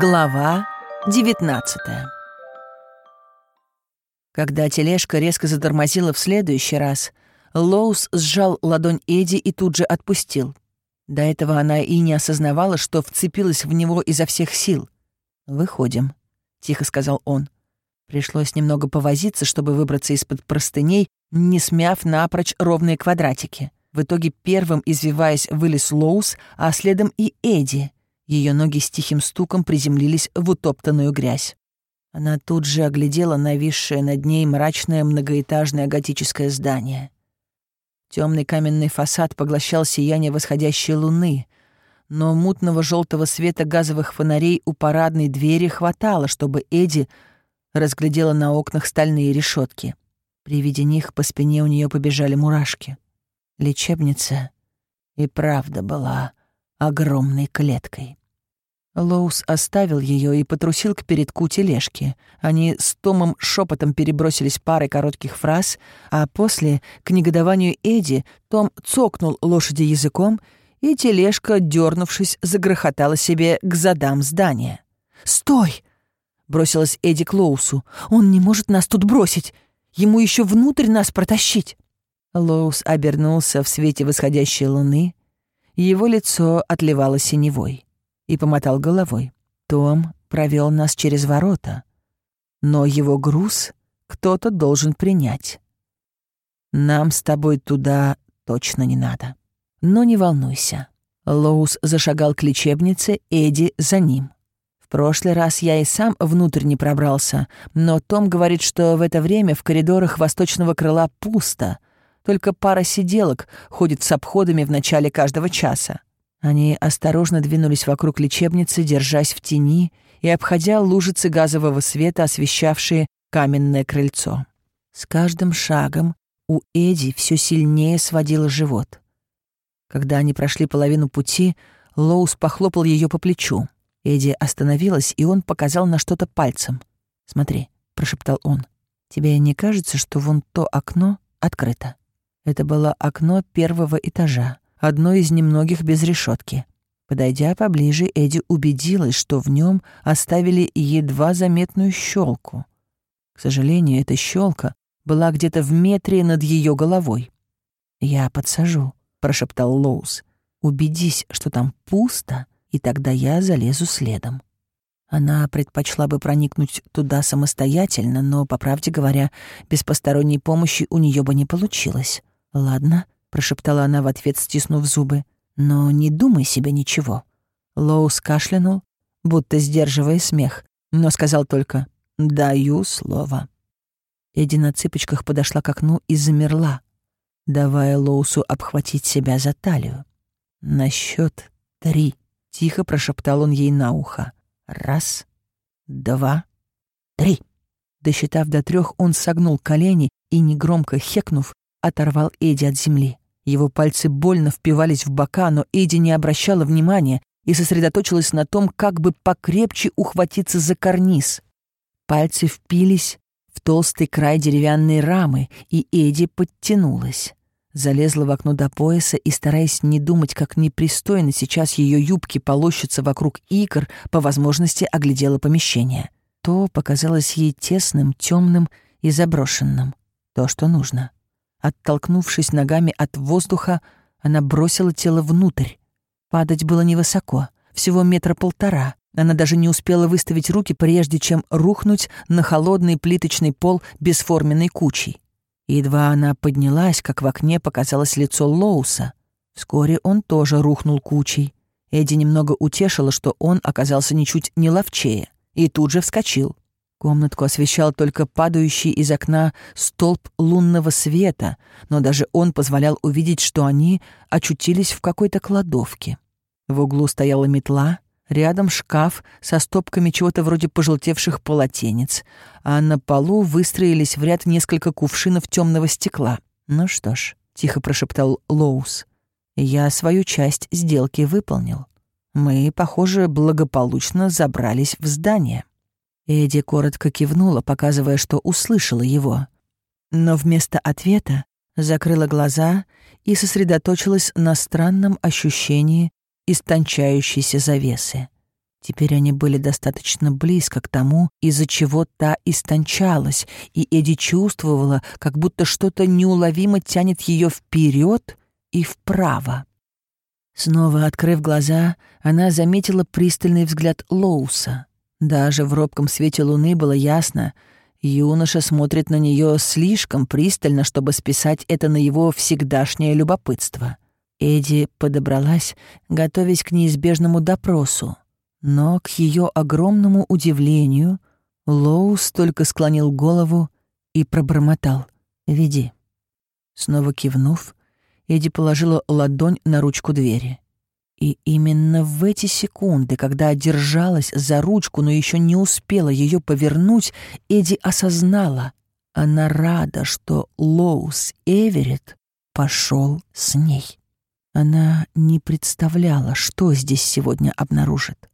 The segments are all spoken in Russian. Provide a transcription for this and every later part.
Глава 19 Когда тележка резко затормозила в следующий раз, Лоус сжал ладонь Эдди и тут же отпустил. До этого она и не осознавала, что вцепилась в него изо всех сил. «Выходим», — тихо сказал он. Пришлось немного повозиться, чтобы выбраться из-под простыней, не смяв напрочь ровные квадратики. В итоге первым, извиваясь, вылез Лоус, а следом и Эдди. Ее ноги с тихим стуком приземлились в утоптанную грязь. Она тут же оглядела нависшее над ней мрачное многоэтажное готическое здание. Темный каменный фасад поглощал сияние восходящей луны, но мутного желтого света газовых фонарей у парадной двери хватало, чтобы Эдди разглядела на окнах стальные решетки. При виде них по спине у нее побежали мурашки. Лечебница и правда была огромной клеткой. Лоус оставил ее и потрусил к передку тележки. Они с Томом шепотом перебросились парой коротких фраз, а после, к негодованию Эдди, Том цокнул лошади языком, и тележка, дернувшись, загрохотала себе к задам здания. «Стой!» — бросилась Эдди к Лоусу. «Он не может нас тут бросить! Ему еще внутрь нас протащить!» Лоус обернулся в свете восходящей луны, его лицо отливало синевой и помотал головой. Том провел нас через ворота, но его груз кто-то должен принять. Нам с тобой туда точно не надо. Но не волнуйся. Лоус зашагал к лечебнице, Эдди за ним. В прошлый раз я и сам внутрь не пробрался, но Том говорит, что в это время в коридорах восточного крыла пусто — только пара сиделок ходит с обходами в начале каждого часа. Они осторожно двинулись вокруг лечебницы, держась в тени и обходя лужицы газового света, освещавшие каменное крыльцо. С каждым шагом у Эди все сильнее сводило живот. Когда они прошли половину пути, Лоус похлопал ее по плечу. Эди остановилась, и он показал на что-то пальцем. «Смотри», — прошептал он, — «тебе не кажется, что вон то окно открыто?» Это было окно первого этажа, одно из немногих без решетки. Подойдя поближе, Эдди убедилась, что в нем оставили едва заметную щелку. К сожалению, эта щелка была где-то в метре над ее головой. «Я подсажу», — прошептал Лоус. «Убедись, что там пусто, и тогда я залезу следом». Она предпочла бы проникнуть туда самостоятельно, но, по правде говоря, без посторонней помощи у нее бы не получилось. «Ладно», — прошептала она в ответ, стиснув зубы, — «но не думай себе ничего». Лоус кашлянул, будто сдерживая смех, но сказал только «даю слово». Эдди на цыпочках подошла к окну и замерла, давая Лоусу обхватить себя за талию. «На счет три», — тихо прошептал он ей на ухо. «Раз, два, три». Досчитав до трех, он согнул колени и, негромко хекнув, оторвал Эдди от земли. Его пальцы больно впивались в бока, но Эдди не обращала внимания и сосредоточилась на том, как бы покрепче ухватиться за карниз. Пальцы впились в толстый край деревянной рамы, и Эдди подтянулась. Залезла в окно до пояса и, стараясь не думать, как непристойно сейчас ее юбки полощутся вокруг икр, по возможности оглядела помещение. То показалось ей тесным, темным и заброшенным. То, что нужно. Оттолкнувшись ногами от воздуха, она бросила тело внутрь. Падать было невысоко, всего метра полтора. Она даже не успела выставить руки, прежде чем рухнуть на холодный плиточный пол бесформенной кучей. Едва она поднялась, как в окне показалось лицо Лоуса. Вскоре он тоже рухнул кучей. Эдди немного утешила, что он оказался ничуть не ловчее, и тут же вскочил. Комнатку освещал только падающий из окна столб лунного света, но даже он позволял увидеть, что они очутились в какой-то кладовке. В углу стояла метла, рядом шкаф со стопками чего-то вроде пожелтевших полотенец, а на полу выстроились в ряд несколько кувшинов темного стекла. «Ну что ж», — тихо прошептал Лоус, — «я свою часть сделки выполнил. Мы, похоже, благополучно забрались в здание». Эдди коротко кивнула, показывая, что услышала его. Но вместо ответа закрыла глаза и сосредоточилась на странном ощущении истончающейся завесы. Теперь они были достаточно близко к тому, из-за чего та истончалась, и Эдди чувствовала, как будто что-то неуловимо тянет ее вперед и вправо. Снова открыв глаза, она заметила пристальный взгляд Лоуса. Даже в робком свете луны было ясно, юноша смотрит на нее слишком пристально, чтобы списать это на его всегдашнее любопытство. Эдди подобралась, готовясь к неизбежному допросу. Но, к ее огромному удивлению, Лоус только склонил голову и пробормотал «Веди». Снова кивнув, Эдди положила ладонь на ручку двери. И именно в эти секунды, когда держалась за ручку, но еще не успела ее повернуть, Эдди осознала, она рада, что Лоус Эверетт пошел с ней. Она не представляла, что здесь сегодня обнаружит.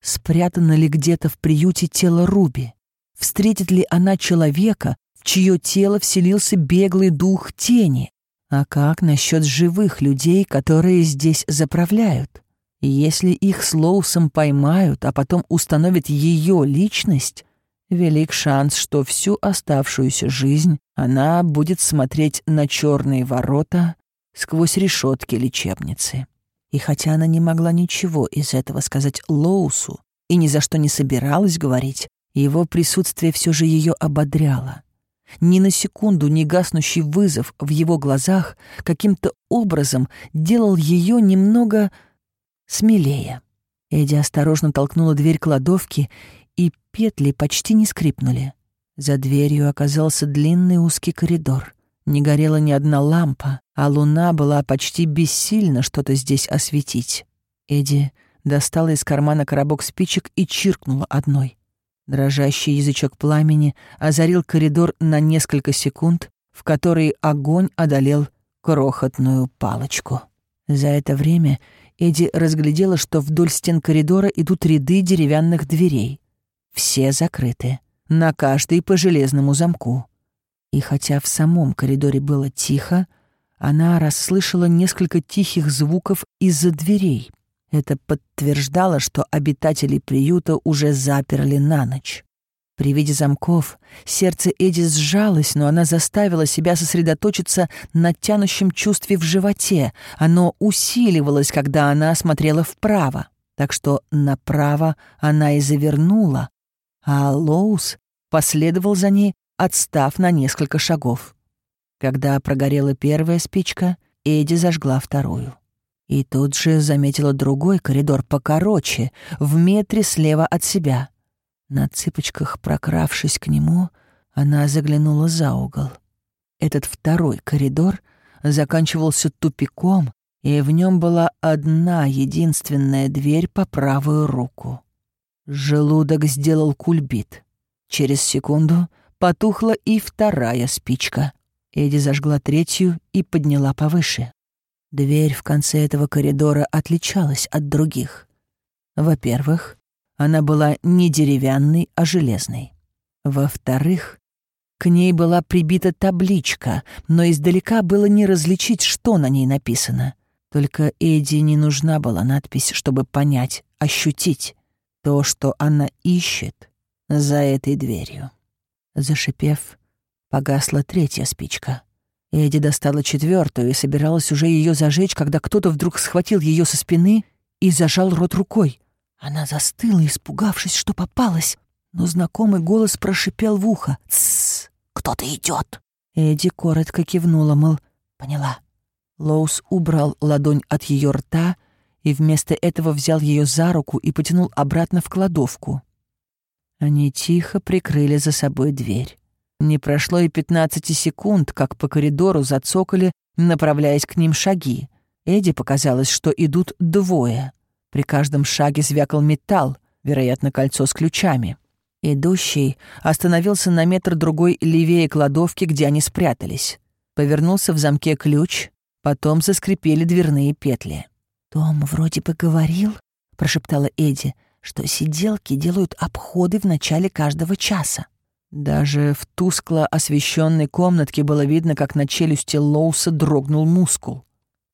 Спрятано ли где-то в приюте тело Руби? Встретит ли она человека, в чье тело вселился беглый дух тени? А как насчет живых людей, которые здесь заправляют? Если их с Лоусом поймают, а потом установят ее личность, велик шанс, что всю оставшуюся жизнь она будет смотреть на черные ворота сквозь решетки лечебницы. И хотя она не могла ничего из этого сказать Лоусу и ни за что не собиралась говорить, его присутствие все же ее ободряло. Ни на секунду не гаснущий вызов в его глазах каким-то образом делал ее немного смелее. Эдди осторожно толкнула дверь кладовки, и петли почти не скрипнули. За дверью оказался длинный узкий коридор. Не горела ни одна лампа, а луна была почти бессильна что-то здесь осветить. Эдди достала из кармана коробок спичек и чиркнула одной. Дрожащий язычок пламени озарил коридор на несколько секунд, в которые огонь одолел крохотную палочку. За это время Эдди разглядела, что вдоль стен коридора идут ряды деревянных дверей. Все закрыты, на каждой по железному замку. И хотя в самом коридоре было тихо, она расслышала несколько тихих звуков из-за дверей. Это подтверждало, что обитателей приюта уже заперли на ночь. При виде замков сердце Эди сжалось, но она заставила себя сосредоточиться на тянущем чувстве в животе. Оно усиливалось, когда она смотрела вправо. Так что направо она и завернула, а Лоус последовал за ней, отстав на несколько шагов. Когда прогорела первая спичка, Эдди зажгла вторую. И тут же заметила другой коридор покороче, в метре слева от себя. На цыпочках прокравшись к нему, она заглянула за угол. Этот второй коридор заканчивался тупиком, и в нем была одна единственная дверь по правую руку. Желудок сделал кульбит. Через секунду Потухла и вторая спичка. Эдди зажгла третью и подняла повыше. Дверь в конце этого коридора отличалась от других. Во-первых, она была не деревянной, а железной. Во-вторых, к ней была прибита табличка, но издалека было не различить, что на ней написано. Только Эдди не нужна была надпись, чтобы понять, ощутить то, что она ищет за этой дверью. Зашипев, погасла третья спичка. Эдди достала четвертую и собиралась уже ее зажечь, когда кто-то вдруг схватил ее со спины и зажал рот рукой. Она застыла, испугавшись, что попалась, но знакомый голос прошипел в ухо. «Тссс! Кто-то идет!» Эдди коротко кивнула, мол, поняла. Лоус убрал ладонь от ее рта и вместо этого взял ее за руку и потянул обратно в кладовку. Они тихо прикрыли за собой дверь. Не прошло и пятнадцати секунд, как по коридору зацокали, направляясь к ним шаги. Эдди показалось, что идут двое. При каждом шаге звякал металл, вероятно, кольцо с ключами. Идущий остановился на метр другой левее кладовки, где они спрятались. Повернулся в замке ключ, потом заскрипели дверные петли. «Том вроде бы говорил», — прошептала Эдди, что сиделки делают обходы в начале каждого часа. Даже в тускло освещенной комнатке было видно, как на челюсти Лоуса дрогнул мускул.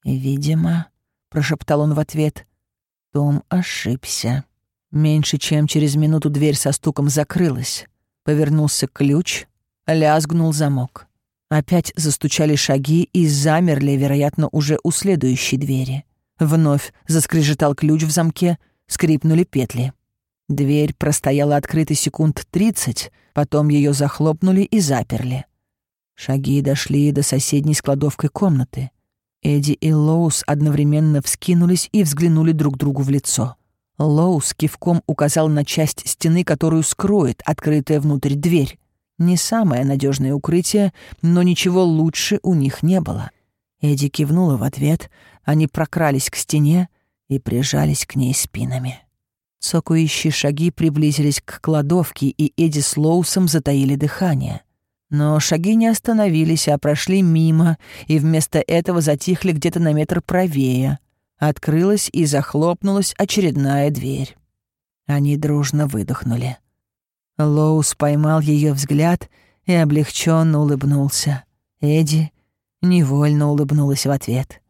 «Видимо», — прошептал он в ответ, — «Том ошибся». Меньше чем через минуту дверь со стуком закрылась. Повернулся ключ, лязгнул замок. Опять застучали шаги и замерли, вероятно, уже у следующей двери. Вновь заскрежетал ключ в замке, скрипнули петли. Дверь простояла открытой секунд тридцать, потом ее захлопнули и заперли. Шаги дошли до соседней с кладовкой комнаты. Эдди и Лоус одновременно вскинулись и взглянули друг другу в лицо. Лоус кивком указал на часть стены, которую скроет открытая внутрь дверь. Не самое надежное укрытие, но ничего лучше у них не было. Эдди кивнула в ответ, они прокрались к стене и прижались к ней спинами. Цокающие шаги приблизились к кладовке, и Эдди с Лоусом затаили дыхание. Но шаги не остановились, а прошли мимо, и вместо этого затихли где-то на метр правее. Открылась и захлопнулась очередная дверь. Они дружно выдохнули. Лоус поймал ее взгляд и облегченно улыбнулся. Эдди невольно улыбнулась в ответ.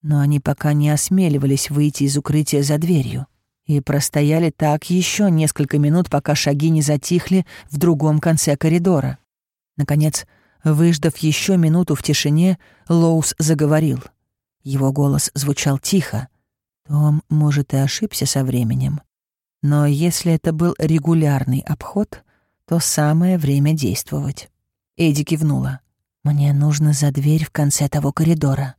Но они пока не осмеливались выйти из укрытия за дверью и простояли так еще несколько минут, пока шаги не затихли в другом конце коридора. Наконец, выждав еще минуту в тишине, Лоус заговорил. Его голос звучал тихо. Том, может, и ошибся со временем, но если это был регулярный обход, то самое время действовать. Эдди кивнула. «Мне нужно за дверь в конце того коридора».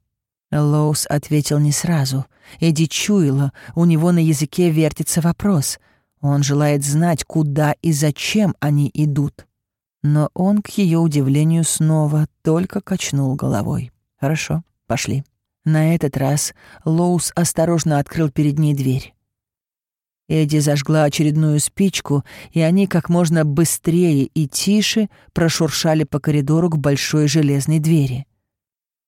Лоус ответил не сразу. Эдди чуяла, у него на языке вертится вопрос. Он желает знать, куда и зачем они идут. Но он, к ее удивлению, снова только качнул головой. «Хорошо, пошли». На этот раз Лоус осторожно открыл перед ней дверь. Эдди зажгла очередную спичку, и они как можно быстрее и тише прошуршали по коридору к большой железной двери.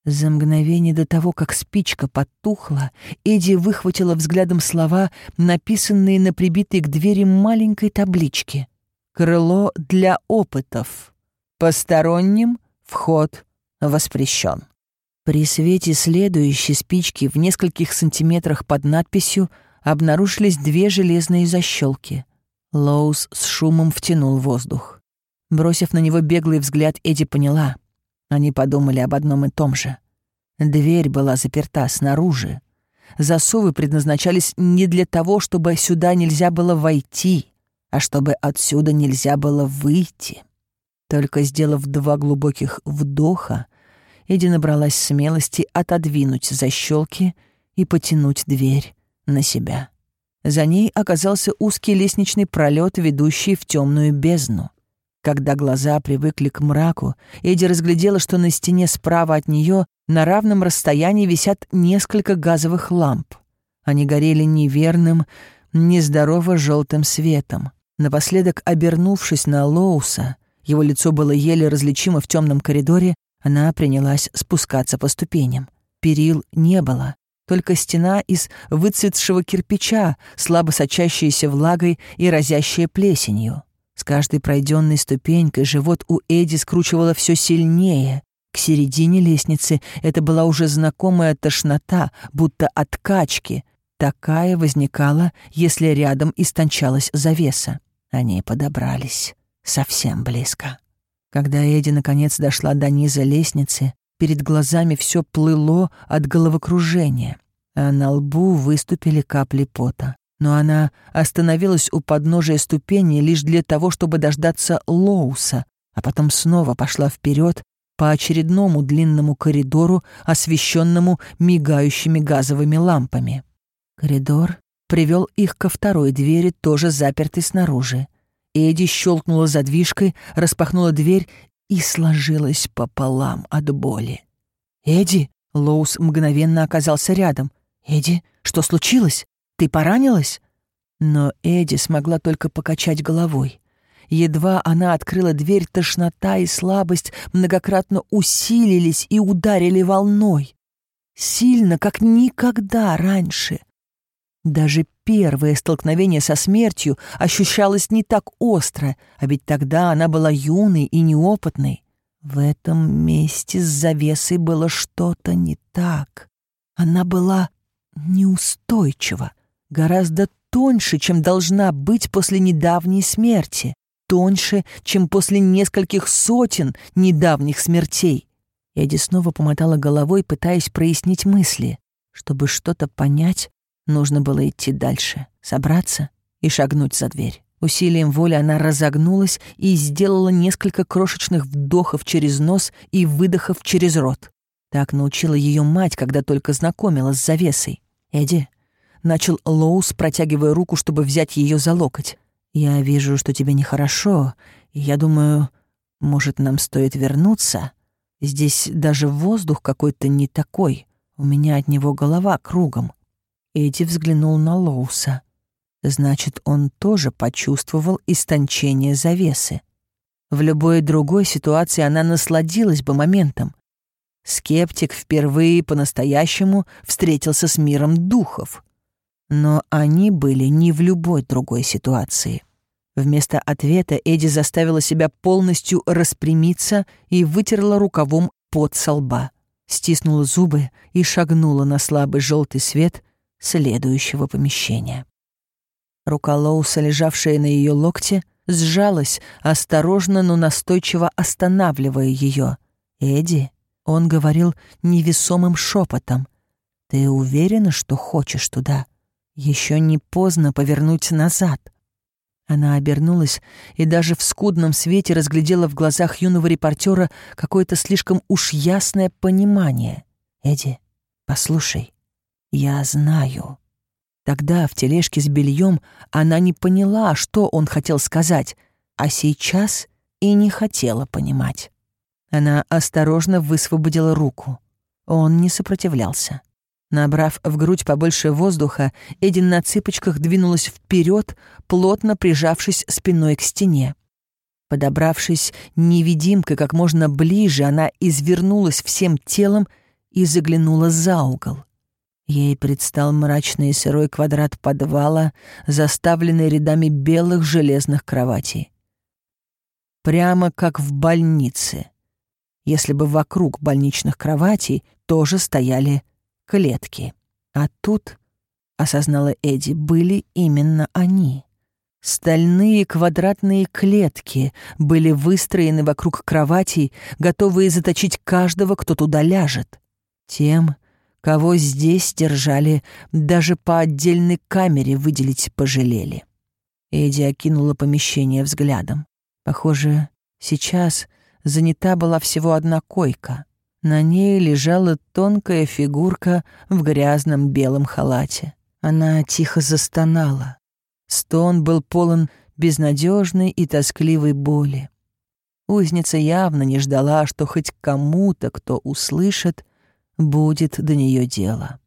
За мгновение до того, как спичка потухла, Эдди выхватила взглядом слова, написанные на прибитой к двери маленькой табличке. «Крыло для опытов. Посторонним вход воспрещен». При свете следующей спички в нескольких сантиметрах под надписью обнаружились две железные защелки. Лоус с шумом втянул воздух. Бросив на него беглый взгляд, Эдди поняла — они подумали об одном и том же. Дверь была заперта снаружи. Засовы предназначались не для того, чтобы сюда нельзя было войти, а чтобы отсюда нельзя было выйти. Только сделав два глубоких вдоха, Эдди набралась смелости отодвинуть защелки и потянуть дверь на себя. За ней оказался узкий лестничный пролет, ведущий в темную бездну. Когда глаза привыкли к мраку, Эдди разглядела, что на стене справа от нее на равном расстоянии висят несколько газовых ламп. Они горели неверным, нездорово желтым светом. Напоследок, обернувшись на Лоуса, его лицо было еле различимо в темном коридоре, она принялась спускаться по ступеням. Перил не было, только стена из выцветшего кирпича, слабо сочащаяся влагой и разящая плесенью. С каждой пройденной ступенькой живот у Эдди скручивало все сильнее. К середине лестницы это была уже знакомая тошнота, будто от качки. Такая возникала, если рядом истончалась завеса. Они подобрались совсем близко. Когда Эдди наконец дошла до низа лестницы, перед глазами все плыло от головокружения, а на лбу выступили капли пота но она остановилась у подножия ступени лишь для того, чтобы дождаться Лоуса, а потом снова пошла вперед по очередному длинному коридору, освещенному мигающими газовыми лампами. Коридор привел их ко второй двери, тоже запертой снаружи. Эдди щелкнула задвижкой, распахнула дверь и сложилась пополам от боли. «Эдди!» — Лоус мгновенно оказался рядом. «Эдди, что случилось?» Ты поранилась?» Но Эдди смогла только покачать головой. Едва она открыла дверь, тошнота и слабость многократно усилились и ударили волной. Сильно, как никогда раньше. Даже первое столкновение со смертью ощущалось не так остро, а ведь тогда она была юной и неопытной. В этом месте с завесой было что-то не так. Она была неустойчива гораздо тоньше, чем должна быть после недавней смерти, тоньше, чем после нескольких сотен недавних смертей. Эдди снова помотала головой, пытаясь прояснить мысли. Чтобы что-то понять, нужно было идти дальше, собраться и шагнуть за дверь. Усилием воли она разогнулась и сделала несколько крошечных вдохов через нос и выдохов через рот. Так научила ее мать, когда только знакомила с завесой. «Эдди», — начал Лоус, протягивая руку, чтобы взять ее за локоть. «Я вижу, что тебе нехорошо, и я думаю, может, нам стоит вернуться? Здесь даже воздух какой-то не такой. У меня от него голова кругом». Эдди взглянул на Лоуса. Значит, он тоже почувствовал истончение завесы. В любой другой ситуации она насладилась бы моментом. Скептик впервые по-настоящему встретился с миром духов. Но они были не в любой другой ситуации. Вместо ответа Эдди заставила себя полностью распрямиться и вытерла рукавом под со лба, стиснула зубы и шагнула на слабый желтый свет следующего помещения. Рука Лоуса, лежавшая на ее локте, сжалась, осторожно, но настойчиво останавливая ее. «Эдди», — он говорил невесомым шепотом, — «ты уверена, что хочешь туда? Еще не поздно повернуть назад». Она обернулась и даже в скудном свете разглядела в глазах юного репортера какое-то слишком уж ясное понимание. «Эдди, послушай, я знаю». Тогда в тележке с бельем она не поняла, что он хотел сказать, а сейчас и не хотела понимать. Она осторожно высвободила руку. Он не сопротивлялся. Набрав в грудь побольше воздуха, Эдин на цыпочках двинулась вперед, плотно прижавшись спиной к стене. Подобравшись невидимкой как можно ближе, она извернулась всем телом и заглянула за угол. Ей предстал мрачный и сырой квадрат подвала, заставленный рядами белых железных кроватей. Прямо как в больнице, если бы вокруг больничных кроватей тоже стояли клетки. А тут, осознала Эдди, были именно они. Стальные квадратные клетки были выстроены вокруг кроватей, готовые заточить каждого, кто туда ляжет. Тем, Кого здесь держали, даже по отдельной камере выделить пожалели. Эдди окинула помещение взглядом. Похоже, сейчас занята была всего одна койка. На ней лежала тонкая фигурка в грязном белом халате. Она тихо застонала. Стон был полон безнадежной и тоскливой боли. Узница явно не ждала, что хоть кому-то, кто услышит, будет до нее дело.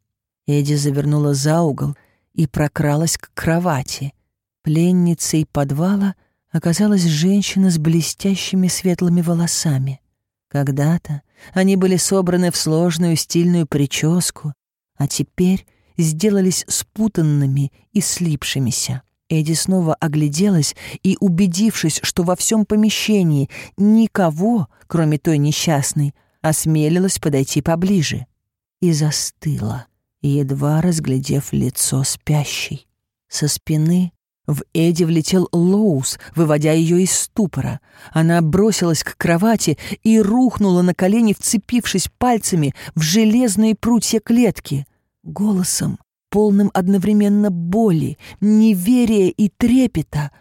Эдди завернула за угол и прокралась к кровати. Пленницей подвала оказалась женщина с блестящими светлыми волосами. Когда-то они были собраны в сложную стильную прическу, а теперь сделались спутанными и слипшимися. Эдди снова огляделась и, убедившись, что во всем помещении никого, кроме той несчастной, осмелилась подойти поближе и застыла, едва разглядев лицо спящей. Со спины в Эдди влетел Лоус, выводя ее из ступора. Она бросилась к кровати и рухнула на колени, вцепившись пальцами в железные прутья клетки. Голосом, полным одновременно боли, неверия и трепета,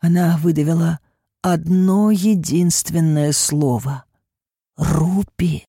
она выдавила одно единственное слово — Рупи.